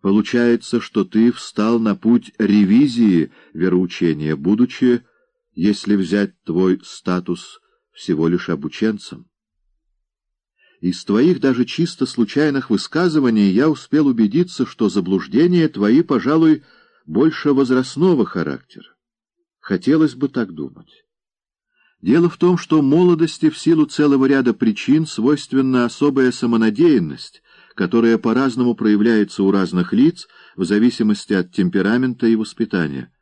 Получается, что ты встал на путь ревизии вероучения, будучи, если взять твой статус, всего лишь обученцем. Из твоих даже чисто случайных высказываний я успел убедиться, что заблуждения твои, пожалуй, больше возрастного характера. Хотелось бы так думать. Дело в том, что молодости в силу целого ряда причин свойственна особая самонадеянность, которая по-разному проявляется у разных лиц в зависимости от темперамента и воспитания.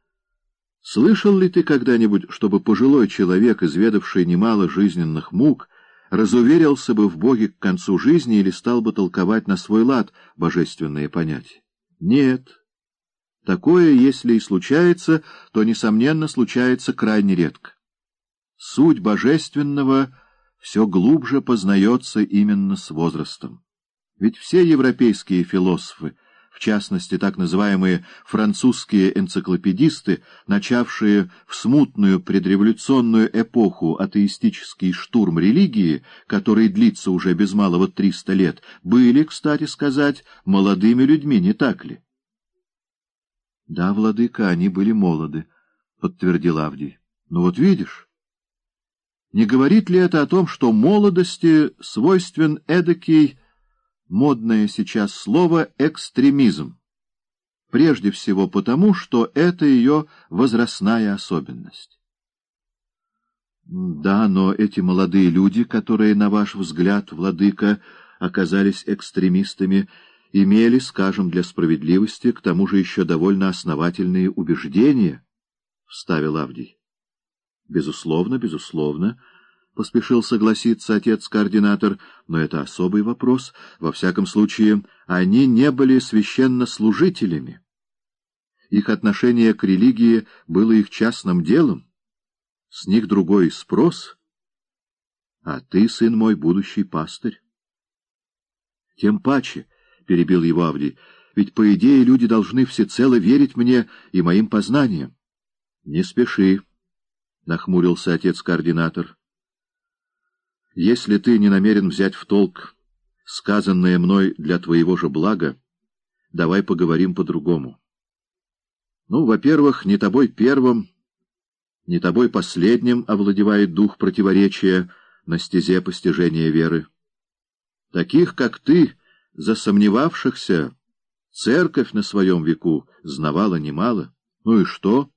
Слышал ли ты когда-нибудь, чтобы пожилой человек, изведавший немало жизненных мук, разуверился бы в Боге к концу жизни или стал бы толковать на свой лад божественные понятия? Нет. Такое, если и случается, то, несомненно, случается крайне редко. Суть божественного все глубже познается именно с возрастом. Ведь все европейские философы, в частности так называемые французские энциклопедисты, начавшие в смутную предреволюционную эпоху атеистический штурм религии, который длится уже без малого триста лет, были, кстати сказать, молодыми людьми, не так ли? — Да, владыка, они были молоды, — подтвердил Авдий. — Ну вот видишь... Не говорит ли это о том, что молодости свойствен эдакий, модное сейчас слово, экстремизм? Прежде всего потому, что это ее возрастная особенность. Да, но эти молодые люди, которые, на ваш взгляд, владыка, оказались экстремистами, имели, скажем, для справедливости, к тому же еще довольно основательные убеждения, — вставил Авдий. Безусловно, безусловно, — поспешил согласиться отец-координатор, но это особый вопрос. Во всяком случае, они не были священнослужителями. Их отношение к религии было их частным делом. С них другой спрос. А ты, сын мой, будущий пастырь. Тем паче, — перебил его Авдий, — ведь, по идее, люди должны всецело верить мне и моим познаниям. Не спеши. — нахмурился отец-координатор. — Если ты не намерен взять в толк сказанное мной для твоего же блага, давай поговорим по-другому. Ну, во-первых, не тобой первым, не тобой последним овладевает дух противоречия на стезе постижения веры. Таких, как ты, засомневавшихся, церковь на своем веку знавала немало. Ну и что? —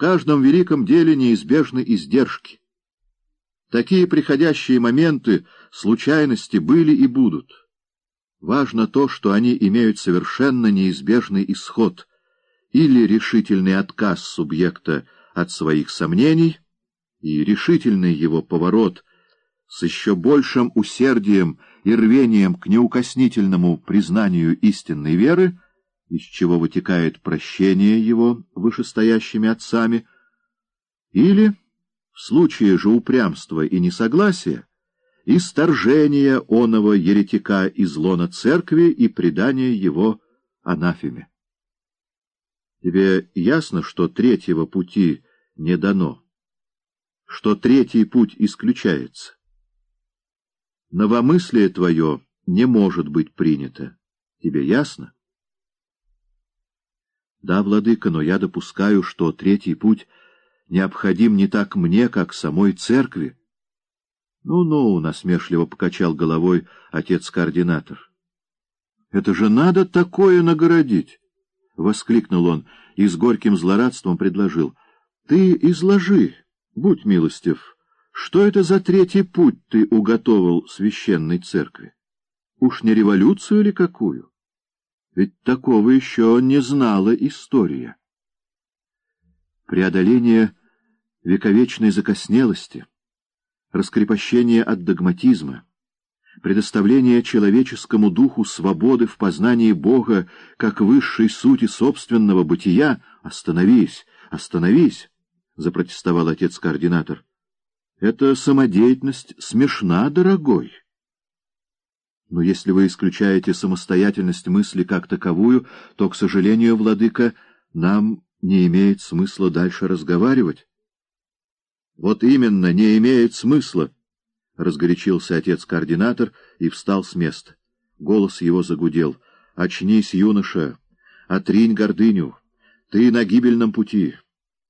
каждом великом деле неизбежны издержки. Такие приходящие моменты, случайности были и будут. Важно то, что они имеют совершенно неизбежный исход или решительный отказ субъекта от своих сомнений и решительный его поворот с еще большим усердием и рвением к неукоснительному признанию истинной веры — из чего вытекает прощение его вышестоящими отцами, или, в случае же упрямства и несогласия, исторжение оного еретика из лона церкви и предание его анафеме. Тебе ясно, что третьего пути не дано, что третий путь исключается? Новомыслие твое не может быть принято. Тебе ясно? Да, владыка, но я допускаю, что третий путь необходим не так мне, как самой церкви. Ну-ну, насмешливо покачал головой отец-координатор. Это же надо такое нагородить! — воскликнул он и с горьким злорадством предложил. — Ты изложи, будь милостив, что это за третий путь ты уготовил священной церкви? Уж не революцию ли какую? Ведь такого еще не знала история. Преодоление вековечной закоснелости, раскрепощение от догматизма, предоставление человеческому духу свободы в познании Бога как высшей сути собственного бытия, остановись, остановись, — запротестовал отец-координатор. — Это самодеятельность смешна, дорогой. Но если вы исключаете самостоятельность мысли как таковую, то, к сожалению, владыка, нам не имеет смысла дальше разговаривать. — Вот именно, не имеет смысла! — разгорячился отец-координатор и встал с места. Голос его загудел — Очнись, юноша, отринь гордыню. Ты на гибельном пути.